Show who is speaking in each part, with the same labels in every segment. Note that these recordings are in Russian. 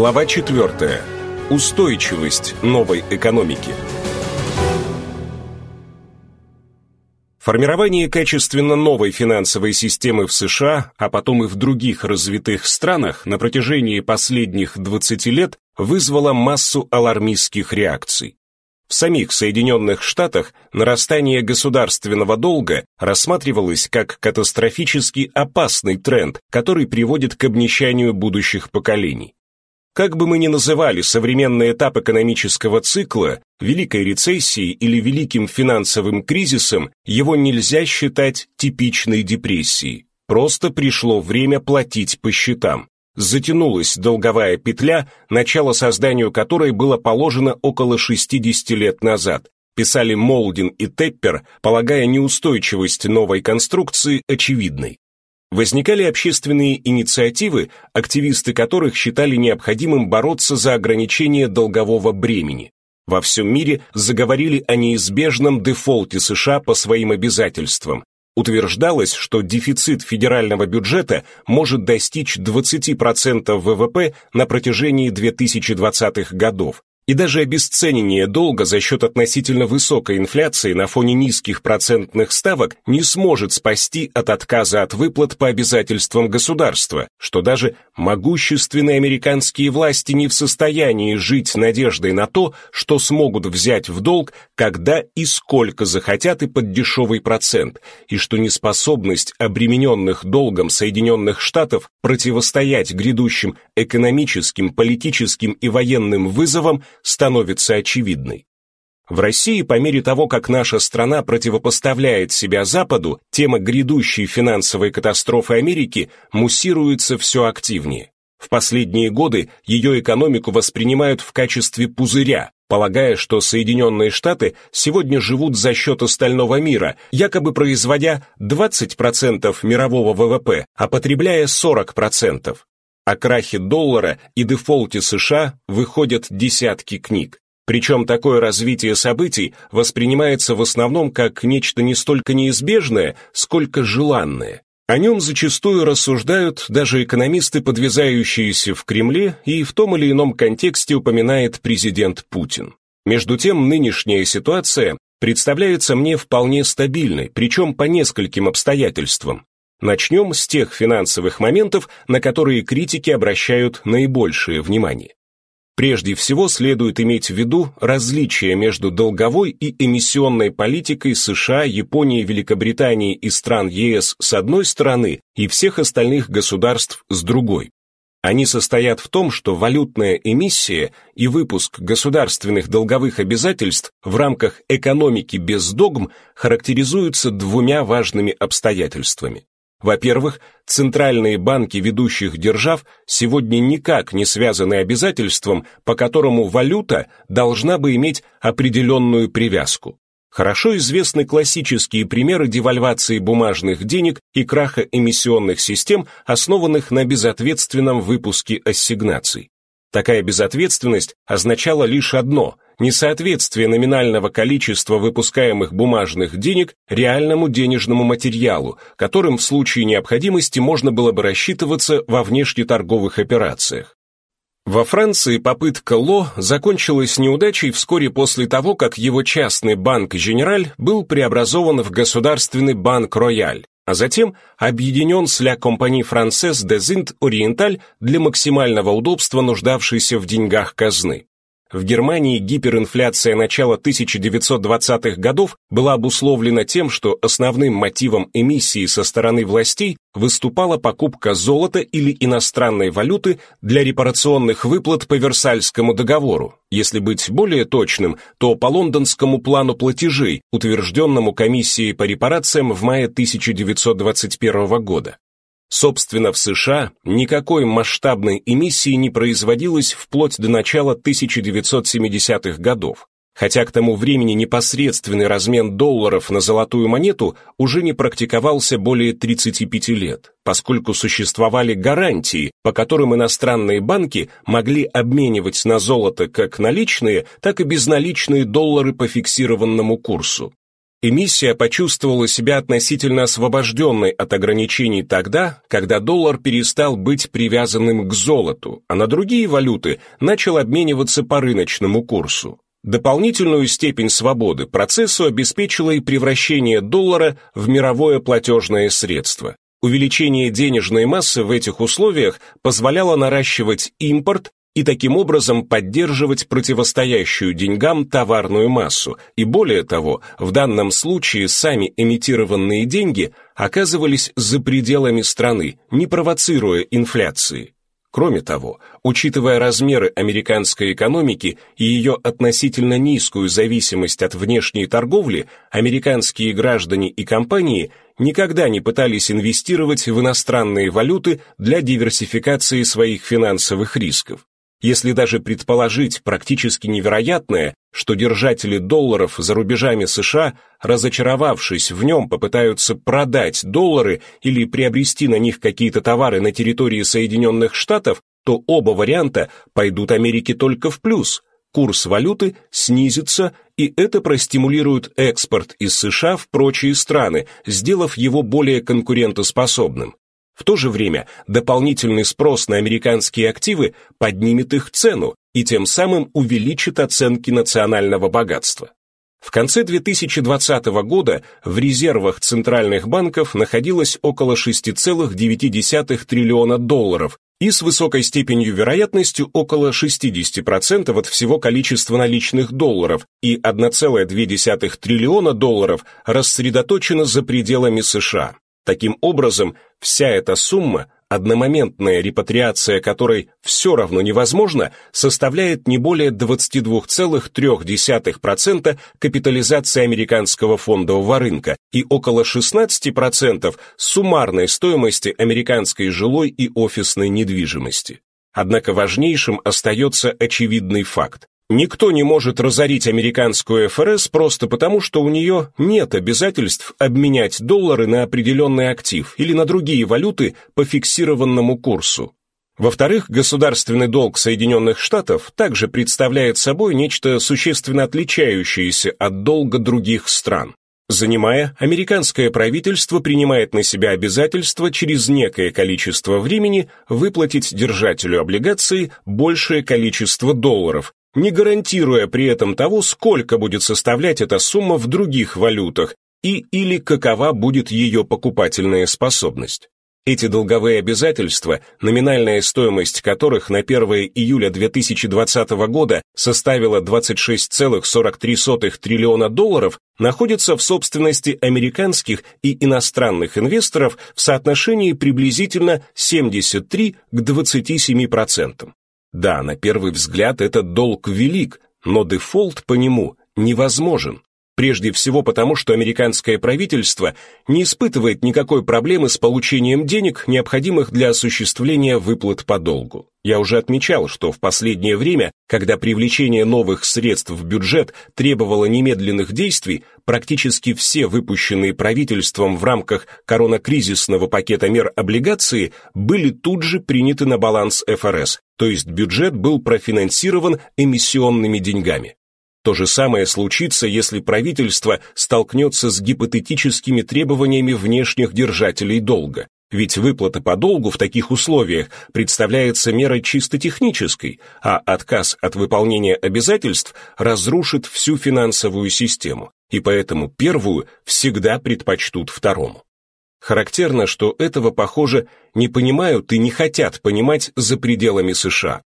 Speaker 1: Глава 4. Устойчивость новой экономики. Формирование качественно новой финансовой системы в США, а потом и в других развитых странах на протяжении последних 20 лет вызвало массу алармистских реакций. В самих Соединенных Штатах нарастание государственного долга рассматривалось как катастрофически опасный тренд, который приводит к обнищанию будущих поколений. Как бы мы ни называли современный этап экономического цикла, Великой рецессией или Великим финансовым кризисом, его нельзя считать типичной депрессией. Просто пришло время платить по счетам. Затянулась долговая петля, начало созданию которой было положено около 60 лет назад. Писали Молдин и Теппер, полагая неустойчивость новой конструкции очевидной. Возникали общественные инициативы, активисты которых считали необходимым бороться за ограничение долгового бремени. Во всем мире заговорили о неизбежном дефолте США по своим обязательствам. Утверждалось, что дефицит федерального бюджета может достичь 20% ВВП на протяжении 2020-х годов, и даже обесценивание долга за счет относительно высокой инфляции на фоне низких процентных ставок не сможет спасти от отказа от выплат по обязательствам государства, что даже могущественные американские власти не в состоянии жить надеждой на то, что смогут взять в долг, когда и сколько захотят и под дешевый процент, и что неспособность обремененных долгом Соединенных Штатов противостоять грядущим экономическим, политическим и военным вызовам становится очевидной. В России, по мере того, как наша страна противопоставляет себя Западу, тема грядущей финансовой катастрофы Америки муссируется все активнее. В последние годы ее экономику воспринимают в качестве пузыря, полагая, что Соединенные Штаты сегодня живут за счет остального мира, якобы производя 20% мирового ВВП, а потребляя 40%. О крахе доллара и дефолте США выходят десятки книг. Причем такое развитие событий воспринимается в основном как нечто не столько неизбежное, сколько желанное. О нем зачастую рассуждают даже экономисты, подвязающиеся в Кремле, и в том или ином контексте упоминает президент Путин. Между тем, нынешняя ситуация представляется мне вполне стабильной, причем по нескольким обстоятельствам. Начнем с тех финансовых моментов, на которые критики обращают наибольшее внимание. Прежде всего следует иметь в виду различия между долговой и эмиссионной политикой США, Японии, Великобритании и стран ЕС с одной стороны и всех остальных государств с другой. Они состоят в том, что валютная эмиссия и выпуск государственных долговых обязательств в рамках экономики без догм характеризуются двумя важными обстоятельствами. Во-первых, центральные банки ведущих держав сегодня никак не связаны обязательством, по которому валюта должна бы иметь определенную привязку. Хорошо известны классические примеры девальвации бумажных денег и краха эмиссионных систем, основанных на безответственном выпуске ассигнаций. Такая безответственность означала лишь одно – несоответствие номинального количества выпускаемых бумажных денег реальному денежному материалу, которым в случае необходимости можно было бы рассчитываться во внешнеторговых операциях. Во Франции попытка Ло закончилась неудачей вскоре после того, как его частный банк «Женераль» был преобразован в государственный банк «Рояль», а затем объединен с «Ля Компани Францез де Зинт Ориенталь» для максимального удобства нуждавшейся в деньгах казны. В Германии гиперинфляция начала 1920-х годов была обусловлена тем, что основным мотивом эмиссии со стороны властей выступала покупка золота или иностранной валюты для репарационных выплат по Версальскому договору. Если быть более точным, то по лондонскому плану платежей, утвержденному комиссией по репарациям в мае 1921 года. Собственно, в США никакой масштабной эмиссии не производилось вплоть до начала 1970-х годов, хотя к тому времени непосредственный размен долларов на золотую монету уже не практиковался более 35 лет, поскольку существовали гарантии, по которым иностранные банки могли обменивать на золото как наличные, так и безналичные доллары по фиксированному курсу. Эмиссия почувствовала себя относительно освобожденной от ограничений тогда, когда доллар перестал быть привязанным к золоту, а на другие валюты начал обмениваться по рыночному курсу. Дополнительную степень свободы процессу обеспечило и превращение доллара в мировое платежное средство. Увеличение денежной массы в этих условиях позволяло наращивать импорт и таким образом поддерживать противостоящую деньгам товарную массу, и более того, в данном случае сами эмитированные деньги оказывались за пределами страны, не провоцируя инфляции. Кроме того, учитывая размеры американской экономики и ее относительно низкую зависимость от внешней торговли, американские граждане и компании никогда не пытались инвестировать в иностранные валюты для диверсификации своих финансовых рисков. Если даже предположить практически невероятное, что держатели долларов за рубежами США, разочаровавшись в нем, попытаются продать доллары или приобрести на них какие-то товары на территории Соединенных Штатов, то оба варианта пойдут Америке только в плюс. Курс валюты снизится, и это простимулирует экспорт из США в прочие страны, сделав его более конкурентоспособным. В то же время дополнительный спрос на американские активы поднимет их цену и тем самым увеличит оценки национального богатства. В конце 2020 года в резервах центральных банков находилось около 6,9 триллиона долларов и с высокой степенью вероятностью около 60% от всего количества наличных долларов и 1,2 триллиона долларов рассредоточено за пределами США. Таким образом, вся эта сумма, одномоментная репатриация которой все равно невозможна, составляет не более 22,3% капитализации американского фондового рынка и около 16% суммарной стоимости американской жилой и офисной недвижимости. Однако важнейшим остается очевидный факт. Никто не может разорить американскую ФРС просто потому, что у нее нет обязательств обменять доллары на определенный актив или на другие валюты по фиксированному курсу. Во-вторых, государственный долг Соединенных Штатов также представляет собой нечто существенно отличающееся от долга других стран. Занимая, американское правительство принимает на себя обязательство через некое количество времени выплатить держателю облигации большее количество долларов, не гарантируя при этом того, сколько будет составлять эта сумма в других валютах и или какова будет ее покупательная способность. Эти долговые обязательства, номинальная стоимость которых на 1 июля 2020 года составила 26,43 триллиона долларов, находятся в собственности американских и иностранных инвесторов в соотношении приблизительно 73 к 27%. Да, на первый взгляд этот долг велик, но дефолт по нему невозможен. Прежде всего потому, что американское правительство не испытывает никакой проблемы с получением денег, необходимых для осуществления выплат по долгу. Я уже отмечал, что в последнее время, когда привлечение новых средств в бюджет требовало немедленных действий, практически все выпущенные правительством в рамках коронакризисного пакета мер облигации были тут же приняты на баланс ФРС, то есть бюджет был профинансирован эмиссионными деньгами. То же самое случится, если правительство столкнется с гипотетическими требованиями внешних держателей долга. Ведь выплата по долгу в таких условиях представляется мерой чисто технической, а отказ от выполнения обязательств разрушит всю финансовую систему, и поэтому первую всегда предпочтут второму. Характерно, что этого, похоже, не понимают и не хотят понимать за пределами США.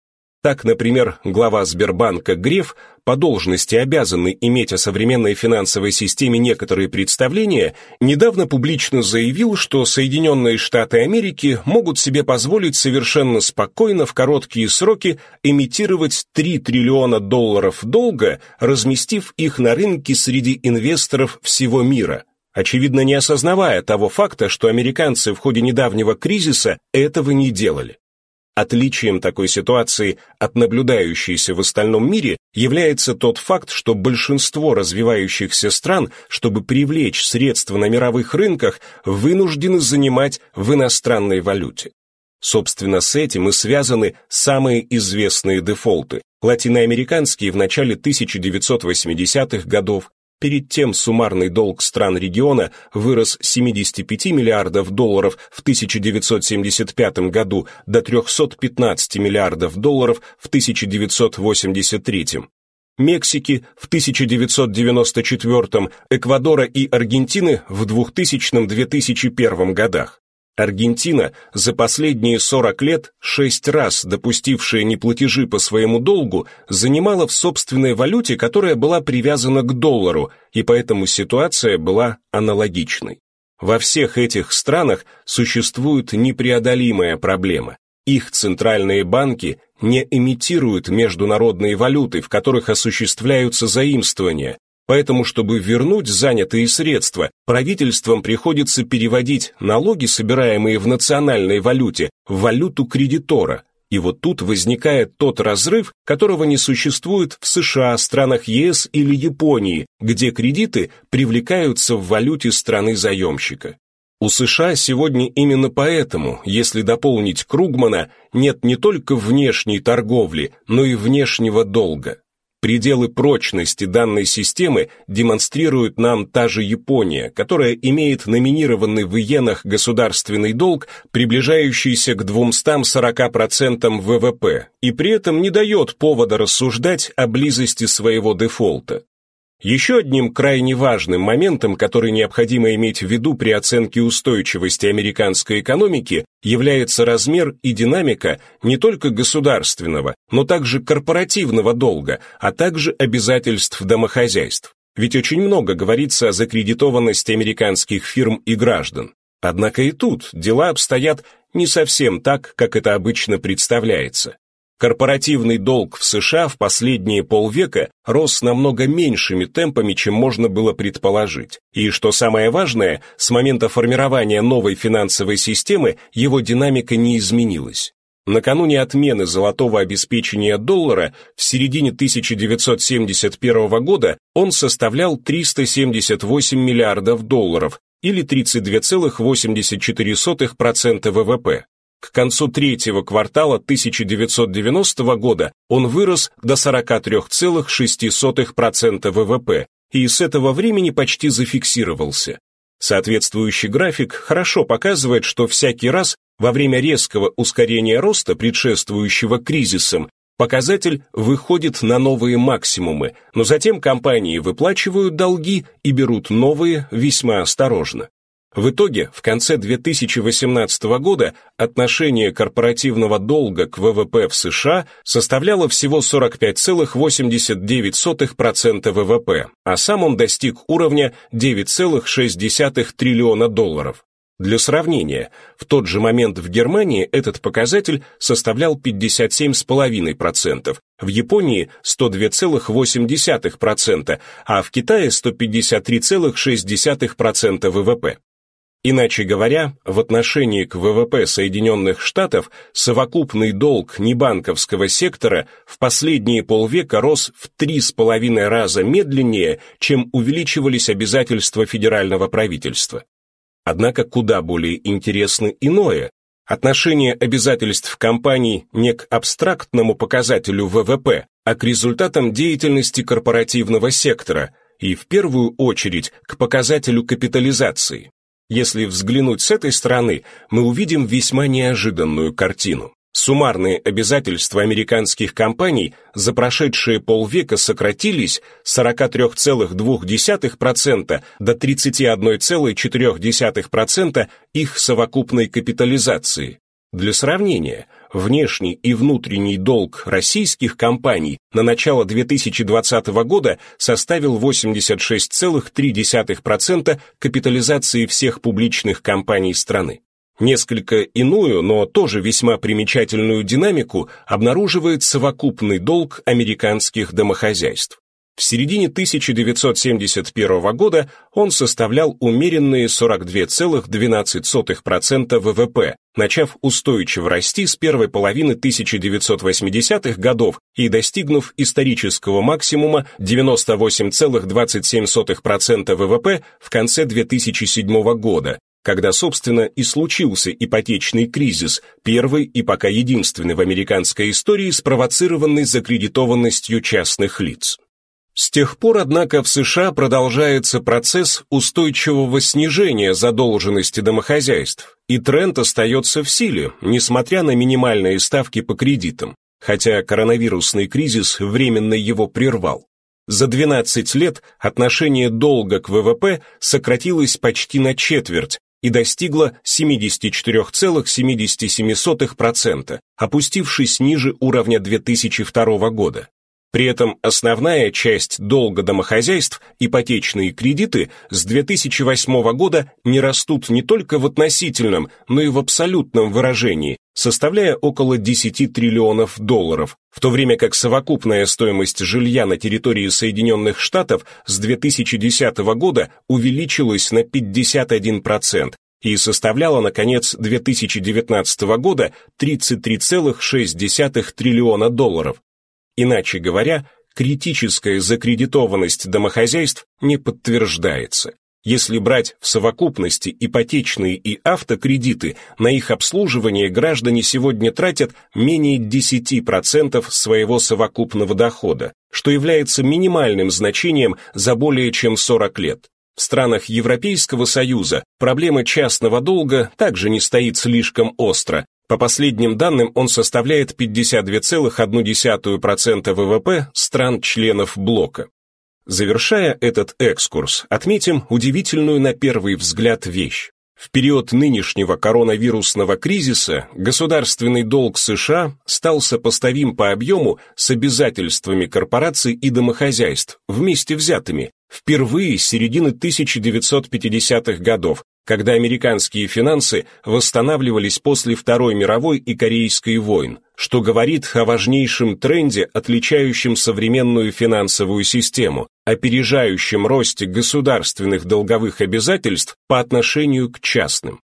Speaker 1: Так, например, глава Сбербанка Греф, по должности обязанный иметь о современной финансовой системе некоторые представления, недавно публично заявил, что Соединенные Штаты Америки могут себе позволить совершенно спокойно в короткие сроки имитировать 3 триллиона долларов долга, разместив их на рынке среди инвесторов всего мира, очевидно не осознавая того факта, что американцы в ходе недавнего кризиса этого не делали. Отличием такой ситуации от наблюдающейся в остальном мире является тот факт, что большинство развивающихся стран, чтобы привлечь средства на мировых рынках, вынуждены занимать в иностранной валюте. Собственно, с этим и связаны самые известные дефолты, латиноамериканские в начале 1980-х годов, Перед тем суммарный долг стран региона вырос с 75 миллиардов долларов в 1975 году до 315 миллиардов долларов в 1983. Мексики в 1994, Эквадора и Аргентины в 2000-2001 годах. Аргентина за последние 40 лет шесть раз допустившая неплатежи по своему долгу занимала в собственной валюте, которая была привязана к доллару, и поэтому ситуация была аналогичной. Во всех этих странах существует непреодолимая проблема. Их центральные банки не имитируют международные валюты, в которых осуществляются заимствования, Поэтому, чтобы вернуть занятые средства, правительствам приходится переводить налоги, собираемые в национальной валюте, в валюту кредитора. И вот тут возникает тот разрыв, которого не существует в США, странах ЕС или Японии, где кредиты привлекаются в валюте страны-заемщика. У США сегодня именно поэтому, если дополнить Кругмана, нет не только внешней торговли, но и внешнего долга. Пределы прочности данной системы демонстрирует нам та же Япония, которая имеет номинированный в иенах государственный долг, приближающийся к 240% ВВП, и при этом не дает повода рассуждать о близости своего дефолта. Еще одним крайне важным моментом, который необходимо иметь в виду при оценке устойчивости американской экономики, является размер и динамика не только государственного, но также корпоративного долга, а также обязательств домохозяйств. Ведь очень много говорится о закредитованности американских фирм и граждан. Однако и тут дела обстоят не совсем так, как это обычно представляется. Корпоративный долг в США в последние полвека рос намного меньшими темпами, чем можно было предположить. И, что самое важное, с момента формирования новой финансовой системы его динамика не изменилась. Накануне отмены золотого обеспечения доллара в середине 1971 года он составлял 378 миллиардов долларов или 32,84% ВВП. К концу третьего квартала 1990 года он вырос до 43,6% ВВП и с этого времени почти зафиксировался. Соответствующий график хорошо показывает, что всякий раз во время резкого ускорения роста, предшествующего кризисам, показатель выходит на новые максимумы, но затем компании выплачивают долги и берут новые весьма осторожно. В итоге, в конце 2018 года отношение корпоративного долга к ВВП в США составляло всего 45,89% ВВП, а сам он достиг уровня 9,6 триллиона долларов. Для сравнения, в тот же момент в Германии этот показатель составлял 57,5%, в Японии 102,8%, а в Китае 153,6% ВВП. Иначе говоря, в отношении к ВВП Соединенных Штатов совокупный долг небанковского сектора в последние полвека рос в три с половиной раза медленнее, чем увеличивались обязательства федерального правительства. Однако куда более интересно иное. Отношение обязательств компаний не к абстрактному показателю ВВП, а к результатам деятельности корпоративного сектора и в первую очередь к показателю капитализации. Если взглянуть с этой стороны, мы увидим весьма неожиданную картину. Суммарные обязательства американских компаний за прошедшие полвека сократились с 43,2% до 31,4% их совокупной капитализации. Для сравнения, внешний и внутренний долг российских компаний на начало 2020 года составил 86,3% капитализации всех публичных компаний страны. Несколько иную, но тоже весьма примечательную динамику обнаруживает совокупный долг американских домохозяйств. В середине 1971 года он составлял умеренные 42,12% ВВП, начав устойчиво расти с первой половины 1980-х годов и достигнув исторического максимума 98,27% ВВП в конце 2007 года, когда, собственно, и случился ипотечный кризис, первый и пока единственный в американской истории спровоцированный закредитованностью частных лиц. С тех пор, однако, в США продолжается процесс устойчивого снижения задолженности домохозяйств, и тренд остается в силе, несмотря на минимальные ставки по кредитам, хотя коронавирусный кризис временно его прервал. За 12 лет отношение долга к ВВП сократилось почти на четверть и достигло 74,77%, опустившись ниже уровня 2002 года. При этом основная часть долга домохозяйств, ипотечные кредиты, с 2008 года не растут не только в относительном, но и в абсолютном выражении, составляя около 10 триллионов долларов, в то время как совокупная стоимость жилья на территории Соединенных Штатов с 2010 года увеличилась на 51% и составляла на конец 2019 года 33,6 триллиона долларов, Иначе говоря, критическая закредитованность домохозяйств не подтверждается. Если брать в совокупности ипотечные и автокредиты, на их обслуживание граждане сегодня тратят менее 10% своего совокупного дохода, что является минимальным значением за более чем 40 лет. В странах Европейского Союза проблема частного долга также не стоит слишком остро, по последним данным, он составляет 52,1% ВВП стран-членов блока. Завершая этот экскурс, отметим удивительную на первый взгляд вещь. В период нынешнего коронавирусного кризиса государственный долг США стал сопоставим по объему с обязательствами корпораций и домохозяйств, вместе взятыми, впервые с середины 1950-х годов, когда американские финансы восстанавливались после Второй мировой и Корейской войн, что говорит о важнейшем тренде, отличающем современную финансовую систему, опережающем росте государственных долговых обязательств по отношению к частным.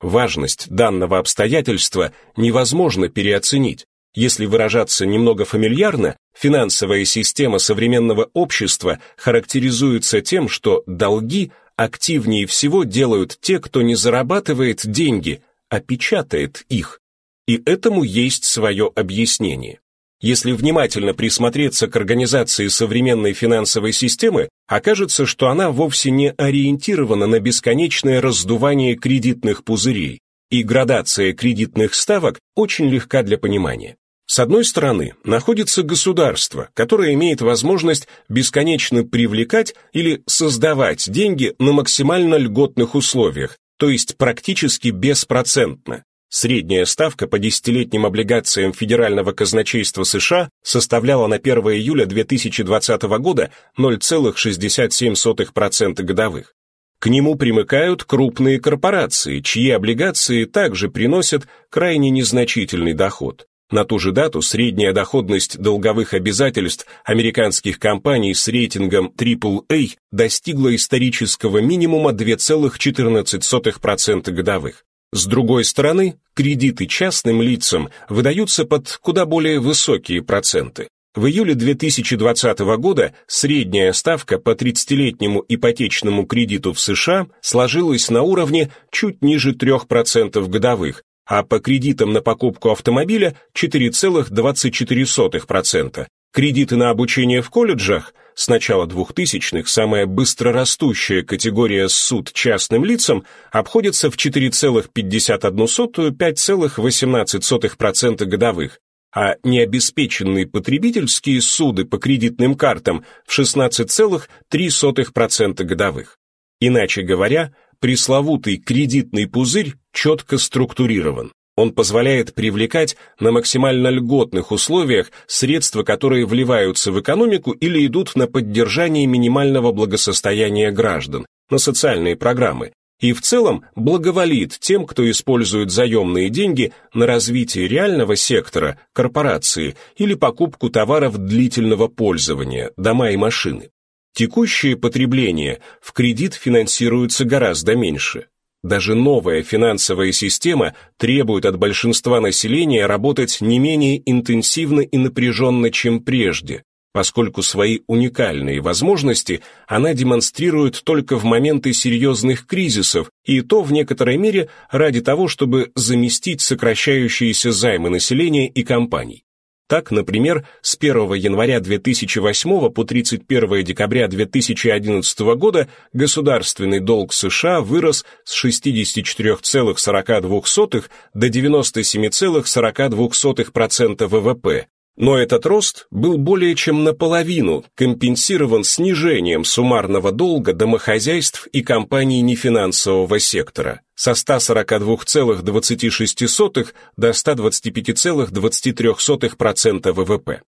Speaker 1: Важность данного обстоятельства невозможно переоценить. Если выражаться немного фамильярно, финансовая система современного общества характеризуется тем, что долги активнее всего делают те, кто не зарабатывает деньги, а печатает их. И этому есть свое объяснение. Если внимательно присмотреться к организации современной финансовой системы, окажется, что она вовсе не ориентирована на бесконечное раздувание кредитных пузырей, и градация кредитных ставок очень легка для понимания. С одной стороны, находится государство, которое имеет возможность бесконечно привлекать или создавать деньги на максимально льготных условиях, то есть практически беспроцентно. Средняя ставка по десятилетним облигациям Федерального казначейства США составляла на 1 июля 2020 года 0,67% годовых. К нему примыкают крупные корпорации, чьи облигации также приносят крайне незначительный доход. На ту же дату средняя доходность долговых обязательств американских компаний с рейтингом AAA достигла исторического минимума 2,14% годовых. С другой стороны, кредиты частным лицам выдаются под куда более высокие проценты. В июле 2020 года средняя ставка по 30-летнему ипотечному кредиту в США сложилась на уровне чуть ниже 3% годовых, а по кредитам на покупку автомобиля 4,24%. Кредиты на обучение в колледжах с начала 2000-х самая быстрорастущая категория суд частным лицам обходится в 4,51-5,18% годовых, а необеспеченные потребительские суды по кредитным картам в 16,3% годовых. Иначе говоря, пресловутый кредитный пузырь четко структурирован. Он позволяет привлекать на максимально льготных условиях средства, которые вливаются в экономику или идут на поддержание минимального благосостояния граждан, на социальные программы, и в целом благоволит тем, кто использует заемные деньги на развитие реального сектора, корпорации или покупку товаров длительного пользования, дома и машины. Текущее потребление в кредит финансируется гораздо меньше. Даже новая финансовая система требует от большинства населения работать не менее интенсивно и напряженно, чем прежде, поскольку свои уникальные возможности она демонстрирует только в моменты серьезных кризисов, и то в некоторой мере ради того, чтобы заместить сокращающиеся займы населения и компаний. Так, например, с 1 января 2008 по 31 декабря 2011 года государственный долг США вырос с 64,42 до 97,42% ВВП, но этот рост был более чем наполовину компенсирован снижением суммарного долга домохозяйств и компаний нефинансового сектора со 142,26 до 125,23% ВВП.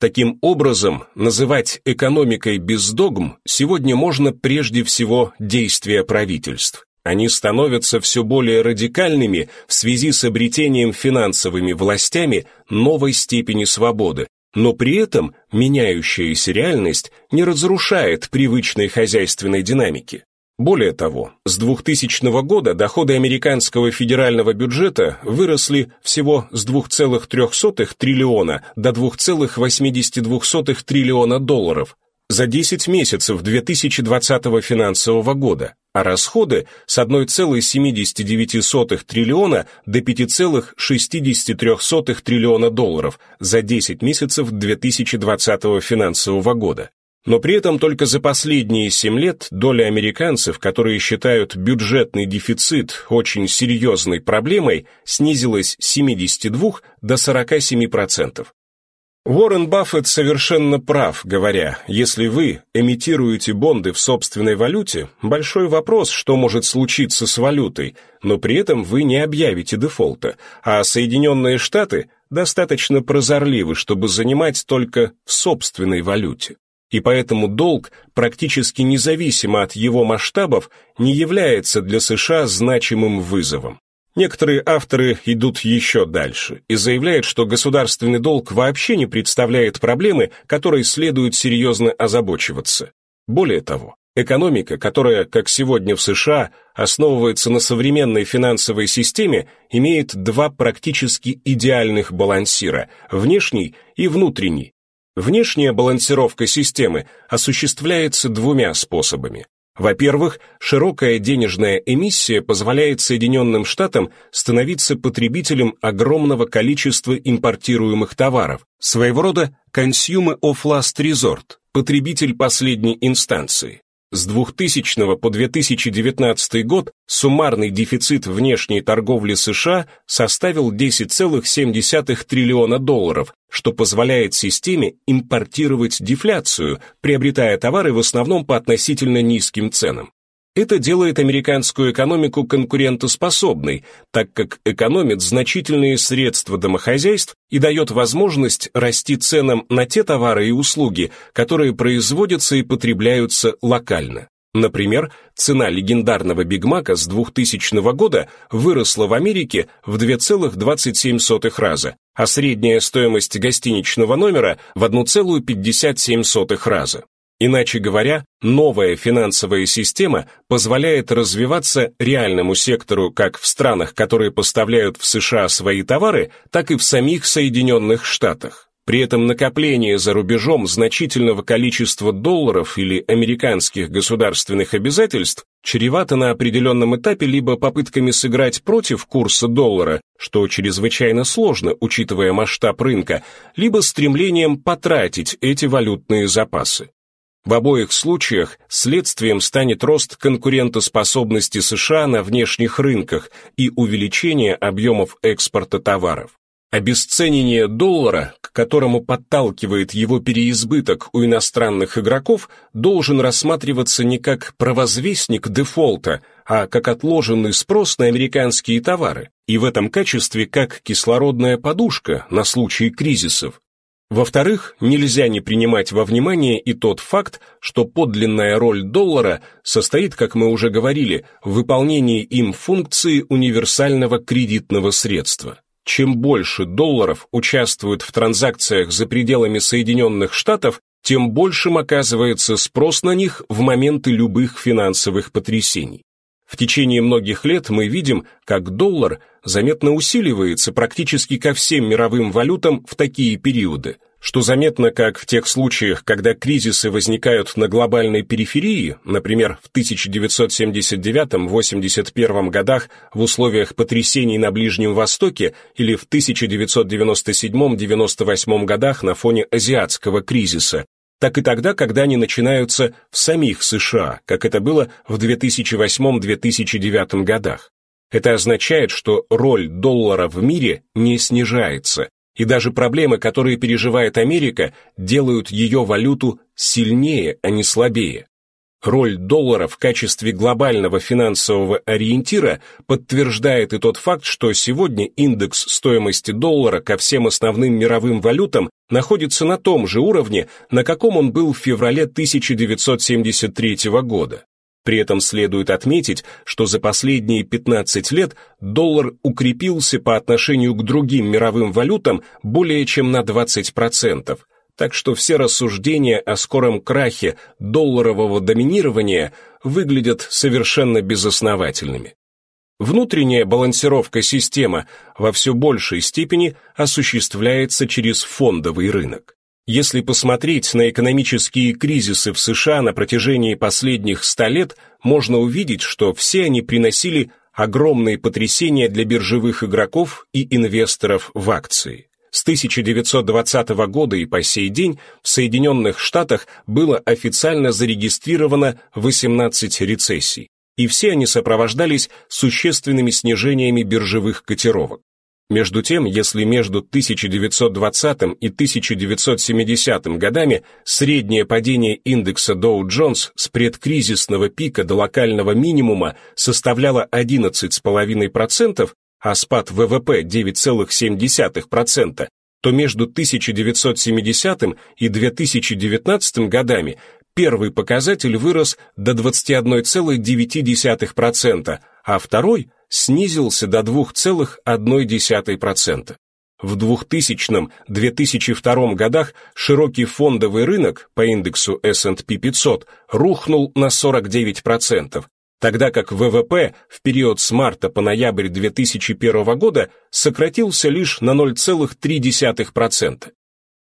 Speaker 1: Таким образом, называть экономикой без догм сегодня можно прежде всего действия правительств. Они становятся все более радикальными в связи с обретением финансовыми властями новой степени свободы, но при этом меняющаяся реальность не разрушает привычной хозяйственной динамики. Более того, с 2000 года доходы американского федерального бюджета выросли всего с 2,3 триллиона до 2,82 триллиона долларов за 10 месяцев 2020 финансового года, а расходы с 1,79 триллиона до 5,63 триллиона долларов за 10 месяцев 2020 финансового года. Но при этом только за последние 7 лет доля американцев, которые считают бюджетный дефицит очень серьезной проблемой, снизилась с 72 до 47%. Уоррен Баффет совершенно прав, говоря, если вы эмитируете бонды в собственной валюте, большой вопрос, что может случиться с валютой, но при этом вы не объявите дефолта, а Соединенные Штаты достаточно прозорливы, чтобы занимать только в собственной валюте. И поэтому долг, практически независимо от его масштабов, не является для США значимым вызовом. Некоторые авторы идут еще дальше и заявляют, что государственный долг вообще не представляет проблемы, которой следует серьезно озабочиваться. Более того, экономика, которая, как сегодня в США, основывается на современной финансовой системе, имеет два практически идеальных балансира – внешний и внутренний. Внешняя балансировка системы осуществляется двумя способами. Во-первых, широкая денежная эмиссия позволяет Соединенным Штатам становиться потребителем огромного количества импортируемых товаров, своего рода consumer of last resort, потребитель последней инстанции. С 2000 по 2019 год суммарный дефицит внешней торговли США составил 10,7 триллиона долларов, что позволяет системе импортировать дефляцию, приобретая товары в основном по относительно низким ценам. Это делает американскую экономику конкурентоспособной, так как экономит значительные средства домохозяйств и дает возможность расти ценам на те товары и услуги, которые производятся и потребляются локально. Например, цена легендарного Биг Мака с 2000 года выросла в Америке в 2,27 раза, а средняя стоимость гостиничного номера в 1,57 раза. Иначе говоря, новая финансовая система позволяет развиваться реальному сектору как в странах, которые поставляют в США свои товары, так и в самих Соединенных Штатах. При этом накопление за рубежом значительного количества долларов или американских государственных обязательств чревато на определенном этапе либо попытками сыграть против курса доллара, что чрезвычайно сложно, учитывая масштаб рынка, либо стремлением потратить эти валютные запасы. В обоих случаях следствием станет рост конкурентоспособности США на внешних рынках и увеличение объемов экспорта товаров. Обесценение доллара, к которому подталкивает его переизбыток у иностранных игроков, должен рассматриваться не как провозвестник дефолта, а как отложенный спрос на американские товары, и в этом качестве как кислородная подушка на случай кризисов, во-вторых, нельзя не принимать во внимание и тот факт, что подлинная роль доллара состоит, как мы уже говорили, в выполнении им функции универсального кредитного средства. Чем больше долларов участвуют в транзакциях за пределами Соединенных Штатов, тем большим оказывается спрос на них в моменты любых финансовых потрясений. В течение многих лет мы видим, как доллар заметно усиливается практически ко всем мировым валютам в такие периоды. что заметно как в тех случаях, когда кризисы возникают на глобальной периферии, например, в 1979-81 годах в условиях потрясений на Ближнем Востоке или в 1997-98 годах на фоне азиатского кризиса, так и тогда, когда они начинаются в самих США, как это было в 2008-2009 годах. Это означает, что роль доллара в мире не снижается, и даже проблемы, которые переживает Америка, делают ее валюту сильнее, а не слабее. Роль доллара в качестве глобального финансового ориентира подтверждает и тот факт, что сегодня индекс стоимости доллара ко всем основным мировым валютам находится на том же уровне, на каком он был в феврале 1973 года. При этом следует отметить, что за последние 15 лет доллар укрепился по отношению к другим мировым валютам более чем на 20%, так что все рассуждения о скором крахе долларового доминирования выглядят совершенно безосновательными. Внутренняя балансировка системы во все большей степени осуществляется через фондовый рынок. Если посмотреть на экономические кризисы в США на протяжении последних ста лет, можно увидеть, что все они приносили огромные потрясения для биржевых игроков и инвесторов в акции. С 1920 года и по сей день в Соединенных Штатах было официально зарегистрировано 18 рецессий, и все они сопровождались существенными снижениями биржевых котировок. Между тем, если между 1920 и 1970 годами среднее падение индекса Jones с предкризисного пика до локального минимума составляло 11,5%, а спад ВВП 9,7%, то между 1970 и 2019 годами первый показатель вырос до 21,9%, а второй снизился до 2,1%. В 2000-2002 годах широкий фондовый рынок по индексу S&P 500 рухнул на 49%, тогда как ВВП в период с марта по ноябрь 2001 года сократился лишь на 0,3%.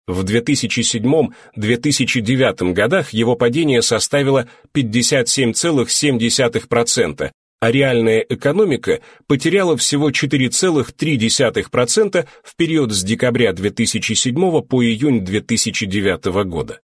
Speaker 1: В 2007-2009 годах его падение составило 57,7%, а реальная экономика потеряла всего 4,3% в период с декабря 2007 по июнь 2009 года.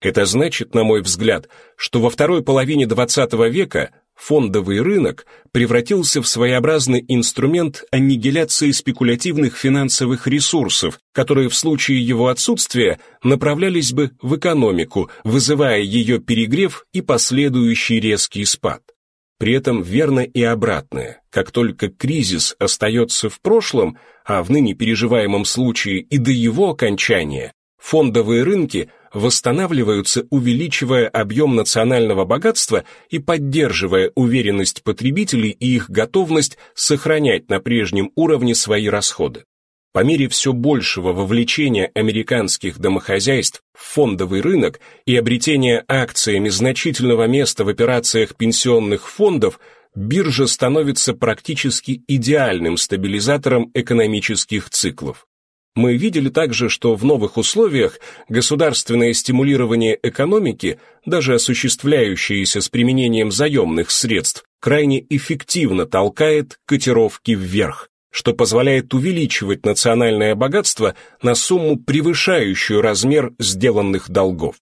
Speaker 1: Это значит, на мой взгляд, что во второй половине XX века фондовый рынок превратился в своеобразный инструмент аннигиляции спекулятивных финансовых ресурсов, которые в случае его отсутствия направлялись бы в экономику, вызывая ее перегрев и последующий резкий спад. При этом верно и обратное. Как только кризис остается в прошлом, а в ныне переживаемом случае и до его окончания, фондовые рынки восстанавливаются, увеличивая объем национального богатства и поддерживая уверенность потребителей и их готовность сохранять на прежнем уровне свои расходы. По мере все большего вовлечения американских домохозяйств в фондовый рынок и обретения акциями значительного места в операциях пенсионных фондов, биржа становится практически идеальным стабилизатором экономических циклов. Мы видели также, что в новых условиях государственное стимулирование экономики, даже осуществляющееся с применением заемных средств, крайне эффективно толкает котировки вверх что позволяет увеличивать национальное богатство на сумму, превышающую размер сделанных долгов.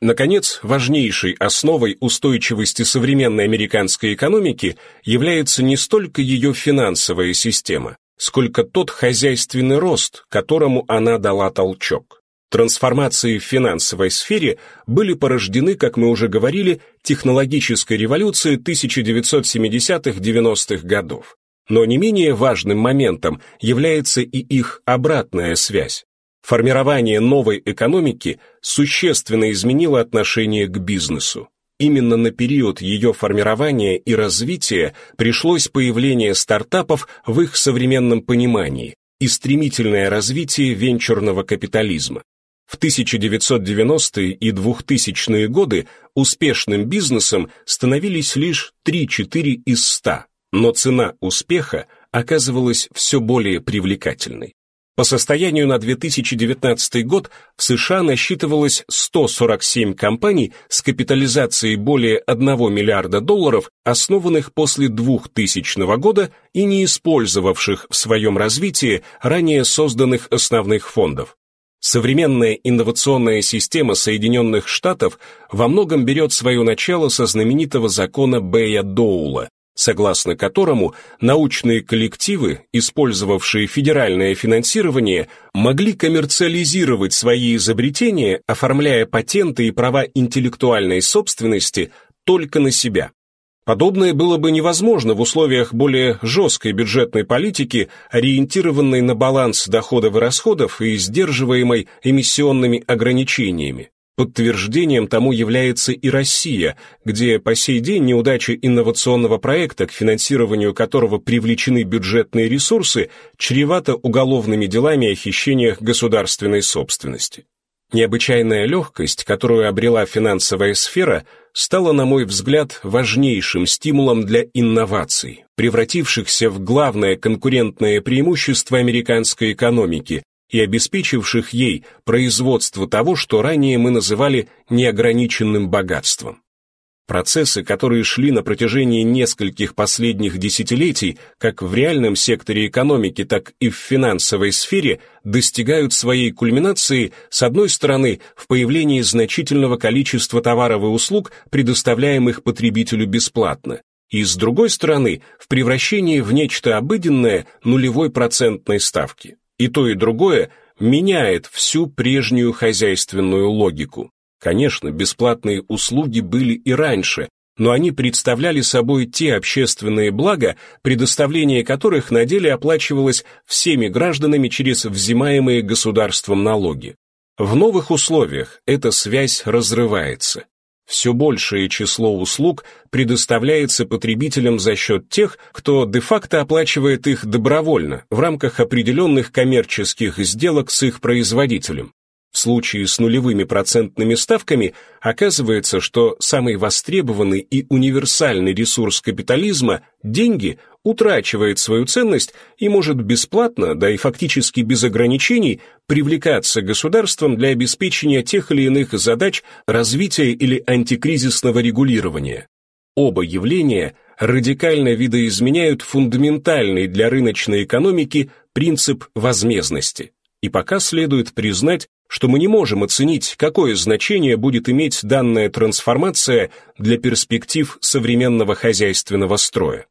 Speaker 1: Наконец, важнейшей основой устойчивости современной американской экономики является не столько ее финансовая система, сколько тот хозяйственный рост, которому она дала толчок. Трансформации в финансовой сфере были порождены, как мы уже говорили, технологической революцией 1970-90-х годов. Но не менее важным моментом является и их обратная связь. Формирование новой экономики существенно изменило отношение к бизнесу. Именно на период ее формирования и развития пришлось появление стартапов в их современном понимании и стремительное развитие венчурного капитализма. В 1990-е и 2000-е годы успешным бизнесом становились лишь 3-4 из 100 но цена успеха оказывалась все более привлекательной. По состоянию на 2019 год в США насчитывалось 147 компаний с капитализацией более 1 миллиарда долларов, основанных после 2000 года и не использовавших в своем развитии ранее созданных основных фондов. Современная инновационная система Соединенных Штатов во многом берет свое начало со знаменитого закона Бэя Доула, согласно которому научные коллективы, использовавшие федеральное финансирование, могли коммерциализировать свои изобретения, оформляя патенты и права интеллектуальной собственности только на себя. Подобное было бы невозможно в условиях более жесткой бюджетной политики, ориентированной на баланс доходов и расходов и сдерживаемой эмиссионными ограничениями. Подтверждением тому является и Россия, где по сей день неудача инновационного проекта, к финансированию которого привлечены бюджетные ресурсы, чревата уголовными делами о хищениях государственной собственности. Необычайная легкость, которую обрела финансовая сфера, стала, на мой взгляд, важнейшим стимулом для инноваций, превратившихся в главное конкурентное преимущество американской экономики, и обеспечивших ей производство того, что ранее мы называли неограниченным богатством. Процессы, которые шли на протяжении нескольких последних десятилетий, как в реальном секторе экономики, так и в финансовой сфере, достигают своей кульминации, с одной стороны, в появлении значительного количества товаров и услуг, предоставляемых потребителю бесплатно, и, с другой стороны, в превращении в нечто обыденное нулевой процентной ставки. И то, и другое меняет всю прежнюю хозяйственную логику. Конечно, бесплатные услуги были и раньше, но они представляли собой те общественные блага, предоставление которых на деле оплачивалось всеми гражданами через взимаемые государством налоги. В новых условиях эта связь разрывается. Все большее число услуг предоставляется потребителям за счет тех, кто де-факто оплачивает их добровольно в рамках определенных коммерческих сделок с их производителем. В случае с нулевыми процентными ставками оказывается, что самый востребованный и универсальный ресурс капитализма – деньги – утрачивает свою ценность и может бесплатно, да и фактически без ограничений, привлекаться государством для обеспечения тех или иных задач развития или антикризисного регулирования. Оба явления радикально видоизменяют фундаментальный для рыночной экономики принцип возмездности. И пока следует признать, что мы не можем оценить, какое значение будет иметь данная трансформация для перспектив современного хозяйственного строя.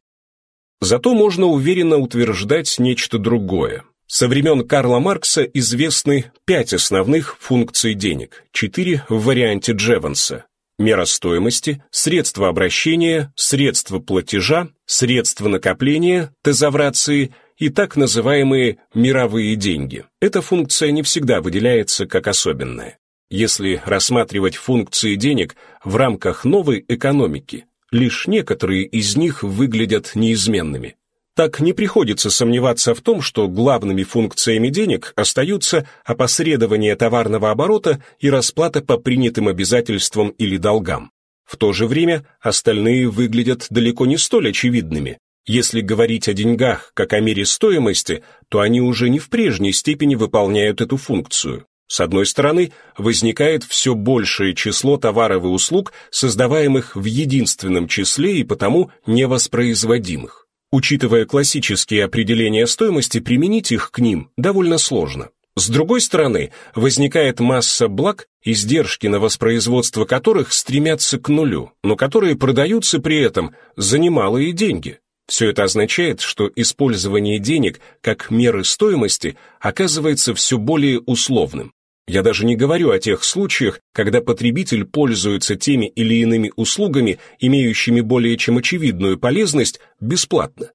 Speaker 1: Зато можно уверенно утверждать нечто другое. Со времен Карла Маркса известны пять основных функций денег, четыре в варианте Джеванса. Мера стоимости, средства обращения, средства платежа, средства накопления, тезаврации – и так называемые мировые деньги. Эта функция не всегда выделяется как особенная. Если рассматривать функции денег в рамках новой экономики, лишь некоторые из них выглядят неизменными. Так не приходится сомневаться в том, что главными функциями денег остаются опосредование товарного оборота и расплата по принятым обязательствам или долгам. В то же время остальные выглядят далеко не столь очевидными, если говорить о деньгах как о мере стоимости, то они уже не в прежней степени выполняют эту функцию. С одной стороны, возникает все большее число товаров и услуг, создаваемых в единственном числе и потому невоспроизводимых. Учитывая классические определения стоимости, применить их к ним довольно сложно. С другой стороны, возникает масса благ, издержки на воспроизводство которых стремятся к нулю, но которые продаются при этом за немалые деньги. Все это означает, что использование денег как меры стоимости оказывается все более условным. Я даже не говорю о тех случаях, когда потребитель пользуется теми или иными услугами, имеющими более чем очевидную полезность, бесплатно.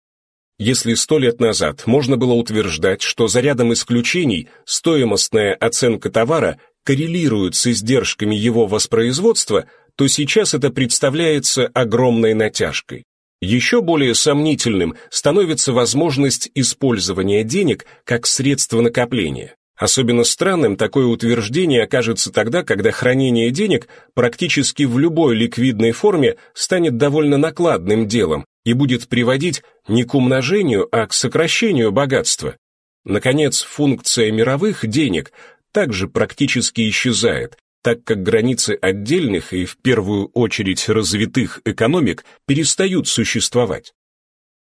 Speaker 1: Если сто лет назад можно было утверждать, что за рядом исключений стоимостная оценка товара коррелирует с издержками его воспроизводства, то сейчас это представляется огромной натяжкой. Еще более сомнительным становится возможность использования денег как средство накопления. Особенно странным такое утверждение окажется тогда, когда хранение денег практически в любой ликвидной форме станет довольно накладным делом и будет приводить не к умножению, а к сокращению богатства. Наконец, функция мировых денег также практически исчезает, так как границы отдельных и в первую очередь развитых экономик перестают существовать.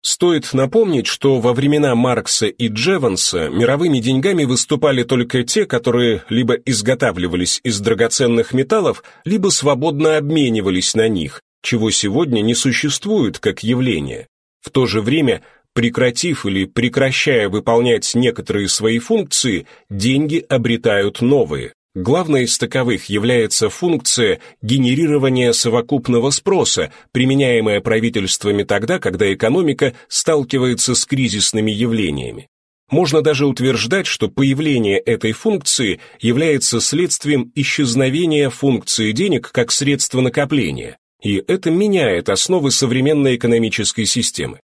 Speaker 1: Стоит напомнить, что во времена Маркса и Джеванса мировыми деньгами выступали только те, которые либо изготавливались из драгоценных металлов, либо свободно обменивались на них, чего сегодня не существует как явление. В то же время, прекратив или прекращая выполнять некоторые свои функции, деньги обретают новые. Главной из таковых является функция генерирования совокупного спроса, применяемая правительствами тогда, когда экономика сталкивается с кризисными явлениями. Можно даже утверждать, что появление этой функции является следствием исчезновения функции денег как средства накопления, и это меняет основы современной экономической системы.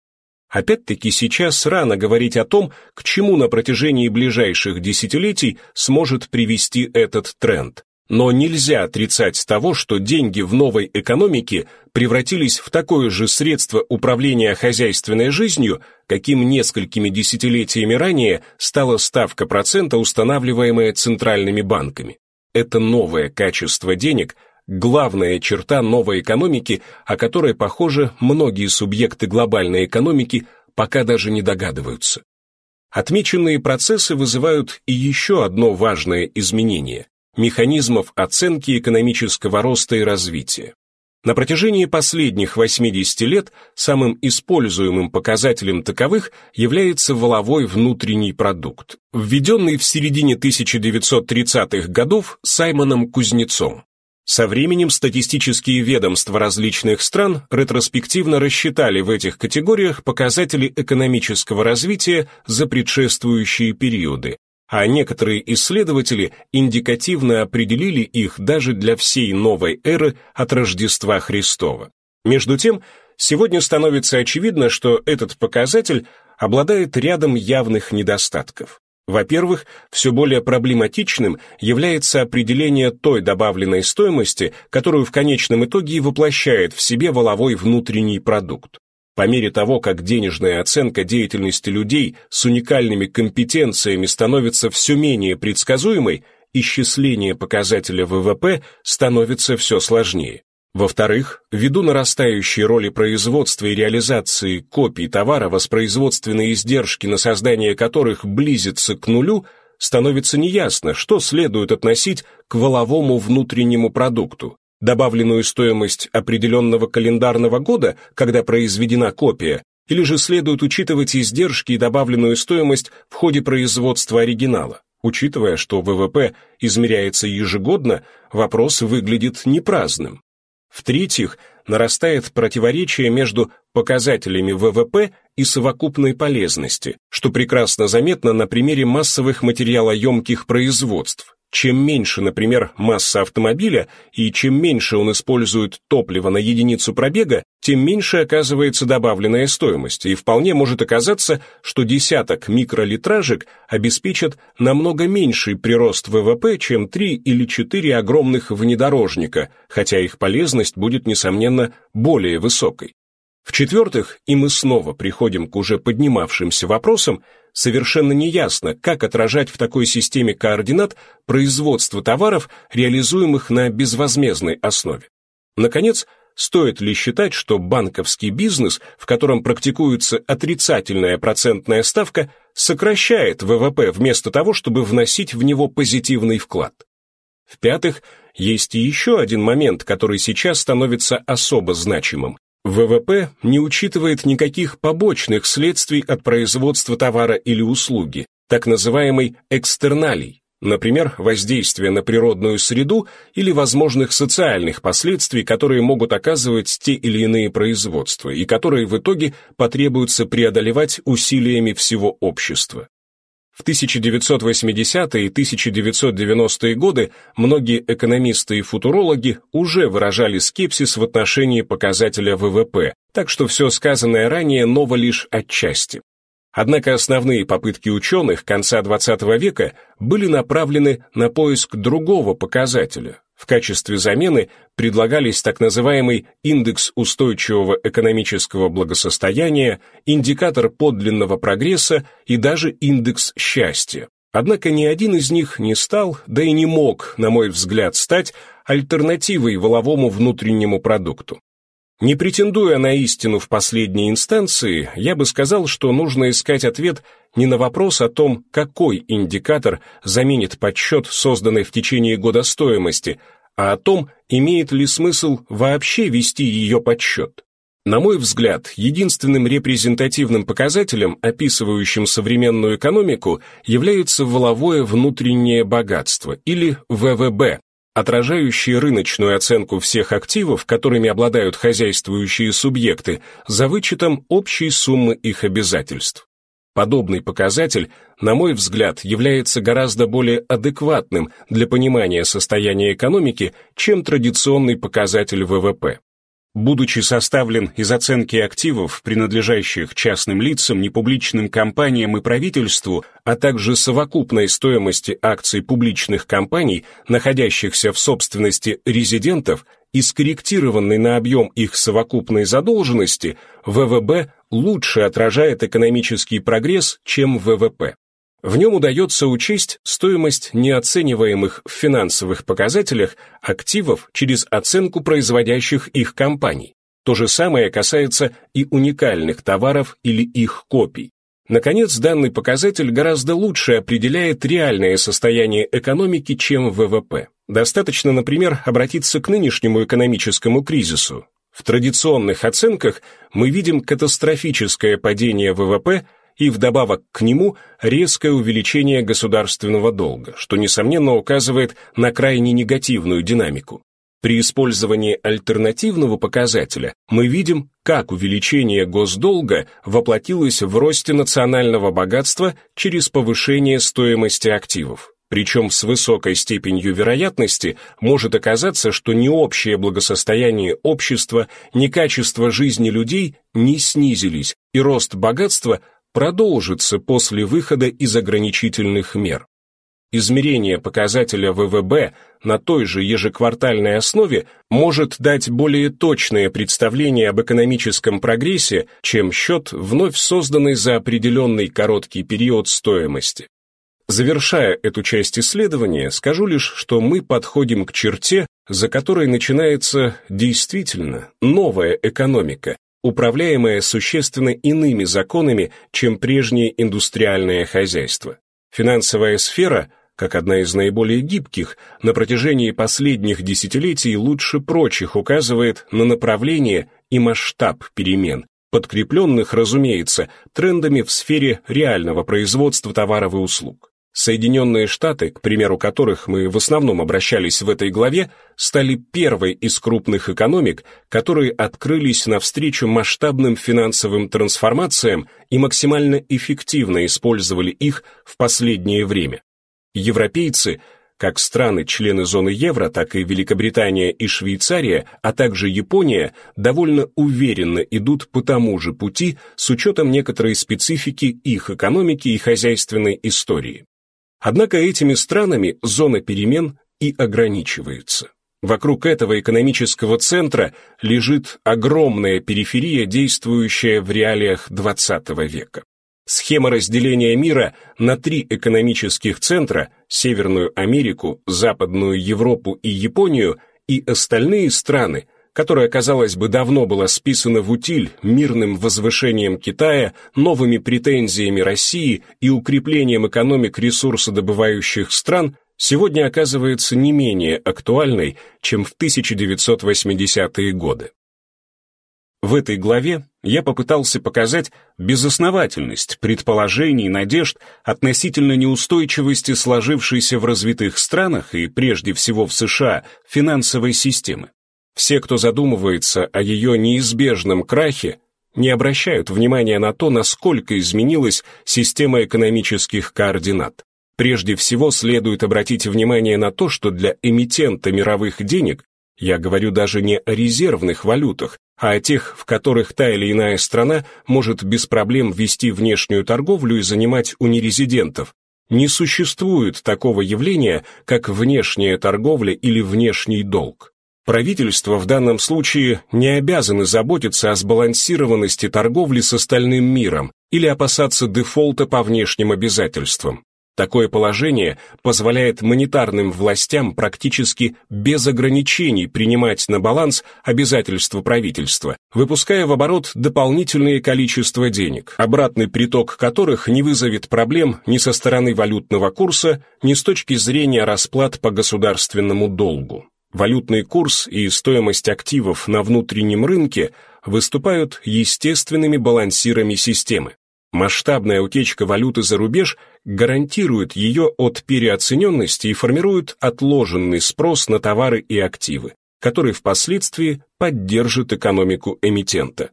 Speaker 1: Опять-таки сейчас рано говорить о том, к чему на протяжении ближайших десятилетий сможет привести этот тренд. Но нельзя отрицать того, что деньги в новой экономике превратились в такое же средство управления хозяйственной жизнью, каким несколькими десятилетиями ранее стала ставка процента, устанавливаемая центральными банками. Это новое качество денег – главная черта новой экономики, о которой, похоже, многие субъекты глобальной экономики пока даже не догадываются. Отмеченные процессы вызывают и еще одно важное изменение – механизмов оценки экономического роста и развития. На протяжении последних 80 лет самым используемым показателем таковых является воловой внутренний продукт, введенный в середине 1930-х годов Саймоном Кузнецом. Со временем статистические ведомства различных стран ретроспективно рассчитали в этих категориях показатели экономического развития за предшествующие периоды, а некоторые исследователи индикативно определили их даже для всей новой эры от Рождества Христова. Между тем, сегодня становится очевидно, что этот показатель обладает рядом явных недостатков. Во-первых, все более проблематичным является определение той добавленной стоимости, которую в конечном итоге воплощает в себе воловой внутренний продукт. По мере того, как денежная оценка деятельности людей с уникальными компетенциями становится все менее предсказуемой, исчисление показателя ВВП становится все сложнее. Во-вторых, ввиду нарастающей роли производства и реализации копий товара, воспроизводственные издержки на создание которых близятся к нулю, становится неясно, что следует относить к воловому внутреннему продукту. Добавленную стоимость определенного календарного года, когда произведена копия, или же следует учитывать издержки и добавленную стоимость в ходе производства оригинала. Учитывая, что ВВП измеряется ежегодно, вопрос выглядит непраздным. В-третьих, нарастает противоречие между показателями ВВП и совокупной полезности, что прекрасно заметно на примере массовых материалоемких производств. Чем меньше, например, масса автомобиля и чем меньше он использует топлива на единицу пробега, тем меньше оказывается добавленная стоимость, и вполне может оказаться, что десяток микролитражек обеспечат намного меньший прирост ВВП, чем три или четыре огромных внедорожника, хотя их полезность будет, несомненно, более высокой. В-четвертых, и мы снова приходим к уже поднимавшимся вопросам, совершенно неясно, как отражать в такой системе координат производство товаров, реализуемых на безвозмездной основе. Наконец, стоит ли считать, что банковский бизнес, в котором практикуется отрицательная процентная ставка, сокращает ВВП вместо того, чтобы вносить в него позитивный вклад? В-пятых, есть и еще один момент, который сейчас становится особо значимым. ВВП не учитывает никаких побочных следствий от производства товара или услуги, так называемый экстерналий, например, воздействие на природную среду или возможных социальных последствий, которые могут оказывать те или иные производства и которые в итоге потребуется преодолевать усилиями всего общества. В 1980-е и 1990-е годы многие экономисты и футурологи уже выражали скепсис в отношении показателя ВВП, так что все сказанное ранее ново лишь отчасти. Однако основные попытки ученых конца XX века были направлены на поиск другого показателя, В качестве замены предлагались так называемый индекс устойчивого экономического благосостояния, индикатор подлинного прогресса и даже индекс счастья. Однако ни один из них не стал, да и не мог, на мой взгляд, стать альтернативой воловому внутреннему продукту. Не претендуя на истину в последней инстанции, я бы сказал, что нужно искать ответ не на вопрос о том, какой индикатор заменит подсчет, созданный в течение года стоимости, а о том, имеет ли смысл вообще вести ее подсчет. На мой взгляд, единственным репрезентативным показателем, описывающим современную экономику, является воловое внутреннее богатство, или ВВБ, отражающее рыночную оценку всех активов, которыми обладают хозяйствующие субъекты, за вычетом общей суммы их обязательств. Подобный показатель, на мой взгляд, является гораздо более адекватным для понимания состояния экономики, чем традиционный показатель ВВП. Будучи составлен из оценки активов, принадлежащих частным лицам, непубличным компаниям и правительству, а также совокупной стоимости акций публичных компаний, находящихся в собственности резидентов, и скорректированный на объем их совокупной задолженности, ВВБ лучше отражает экономический прогресс, чем ВВП. В нем удается учесть стоимость неоцениваемых в финансовых показателях активов через оценку производящих их компаний. То же самое касается и уникальных товаров или их копий. Наконец, данный показатель гораздо лучше определяет реальное состояние экономики, чем ВВП. Достаточно, например, обратиться к нынешнему экономическому кризису. В традиционных оценках мы видим катастрофическое падение ВВП и вдобавок к нему резкое увеличение государственного долга, что, несомненно, указывает на крайне негативную динамику. При использовании альтернативного показателя мы видим, как увеличение госдолга воплотилось в росте национального богатства через повышение стоимости активов. Причем с высокой степенью вероятности может оказаться, что ни общее благосостояние общества, ни качество жизни людей не снизились, и рост богатства продолжится после выхода из ограничительных мер. Измерение показателя ВВБ на той же ежеквартальной основе может дать более точное представление об экономическом прогрессе, чем счет, вновь созданный за определенный короткий период стоимости. Завершая эту часть исследования, скажу лишь, что мы подходим к черте, за которой начинается действительно новая экономика, управляемое существенно иными законами, чем прежнее индустриальное хозяйство. Финансовая сфера, как одна из наиболее гибких, на протяжении последних десятилетий лучше прочих указывает на направление и масштаб перемен, подкрепленных, разумеется, трендами в сфере реального производства товаров и услуг. Соединенные Штаты, к примеру которых мы в основном обращались в этой главе, стали первой из крупных экономик, которые открылись навстречу масштабным финансовым трансформациям и максимально эффективно использовали их в последнее время. Европейцы, как страны-члены зоны евро, так и Великобритания и Швейцария, а также Япония, довольно уверенно идут по тому же пути с учетом некоторой специфики их экономики и хозяйственной истории. Однако этими странами зона перемен и ограничивается. Вокруг этого экономического центра лежит огромная периферия, действующая в реалиях XX века. Схема разделения мира на три экономических центра – Северную Америку, Западную Европу и Японию – и остальные страны которая, казалось бы, давно была списана в утиль мирным возвышением Китая, новыми претензиями России и укреплением экономик ресурсодобывающих стран, сегодня оказывается не менее актуальной, чем в 1980-е годы. В этой главе я попытался показать безосновательность предположений и надежд относительно неустойчивости сложившейся в развитых странах и прежде всего в США финансовой системы. Все, кто задумывается о ее неизбежном крахе, не обращают внимания на то, насколько изменилась система экономических координат. Прежде всего следует обратить внимание на то, что для эмитента мировых денег, я говорю даже не о резервных валютах, а о тех, в которых та или иная страна может без проблем вести внешнюю торговлю и занимать у нерезидентов, Не существует такого явления, как внешняя торговля или внешний долг. Правительства в данном случае не обязаны заботиться о сбалансированности торговли с остальным миром или опасаться дефолта по внешним обязательствам. Такое положение позволяет монетарным властям практически без ограничений принимать на баланс обязательства правительства, выпуская в оборот дополнительное количество денег, обратный приток которых не вызовет проблем ни со стороны валютного курса, ни с точки зрения расплат по государственному долгу. Валютный курс и стоимость активов на внутреннем рынке выступают естественными балансирами системы. Масштабная утечка валюты за рубеж гарантирует ее от переоцененности и формирует отложенный спрос на товары и активы, который впоследствии поддержит экономику эмитента.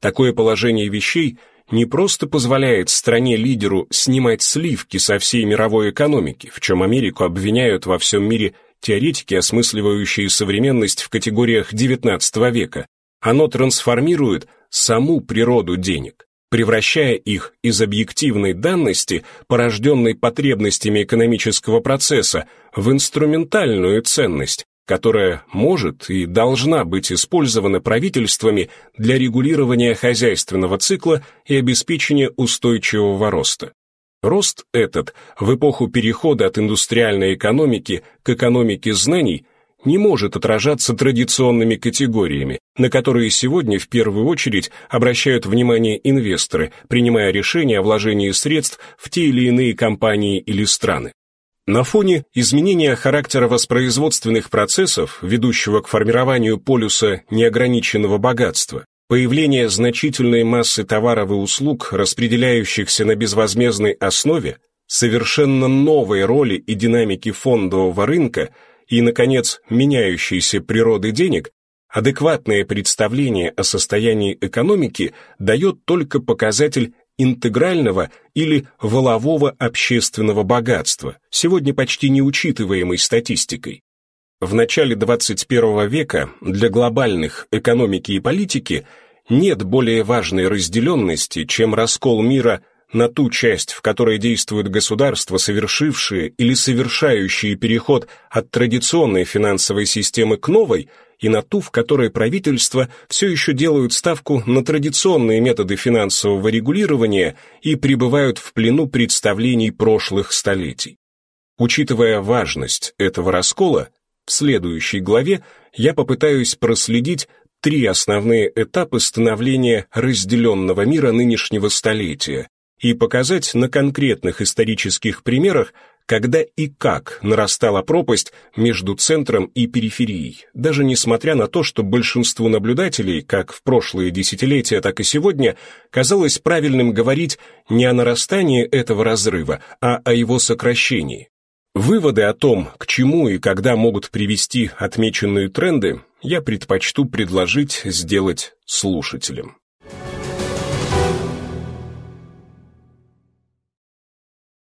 Speaker 1: Такое положение вещей не просто позволяет стране-лидеру снимать сливки со всей мировой экономики, в чем Америку обвиняют во всем мире теоретики, осмысливающие современность в категориях XIX века, оно трансформирует саму природу денег превращая их из объективной данности, порожденной потребностями экономического процесса, в инструментальную ценность, которая может и должна быть использована правительствами для регулирования хозяйственного цикла и обеспечения устойчивого роста. Рост этот в эпоху перехода от индустриальной экономики к экономике знаний – не может отражаться традиционными категориями, на которые сегодня в первую очередь обращают внимание инвесторы, принимая решения о вложении средств в те или иные компании или страны. На фоне изменения характера воспроизводственных процессов, ведущего к формированию полюса неограниченного богатства, появления значительной массы товаров и услуг, распределяющихся на безвозмездной основе, совершенно новой роли и динамики фондового рынка – и, наконец, меняющейся природы денег, адекватное представление о состоянии экономики дает только показатель интегрального или волового общественного богатства, сегодня почти не учитываемый статистикой. В начале 21 века для глобальных экономики и политики нет более важной разделенности, чем раскол мира на ту часть, в которой действуют государства, совершившие или совершающие переход от традиционной финансовой системы к новой, и на ту, в которой правительства все еще делают ставку на традиционные методы финансового регулирования и пребывают в плену представлений прошлых столетий. Учитывая важность этого раскола, в следующей главе я попытаюсь проследить три основные этапы становления разделенного мира нынешнего столетия, и показать на конкретных исторических примерах, когда и как нарастала пропасть между центром и периферией, даже несмотря на то, что большинству наблюдателей, как в прошлые десятилетия, так и сегодня, казалось правильным говорить не о нарастании этого разрыва, а о его сокращении. Выводы о том, к чему и когда могут привести отмеченные тренды, я предпочту предложить сделать слушателям.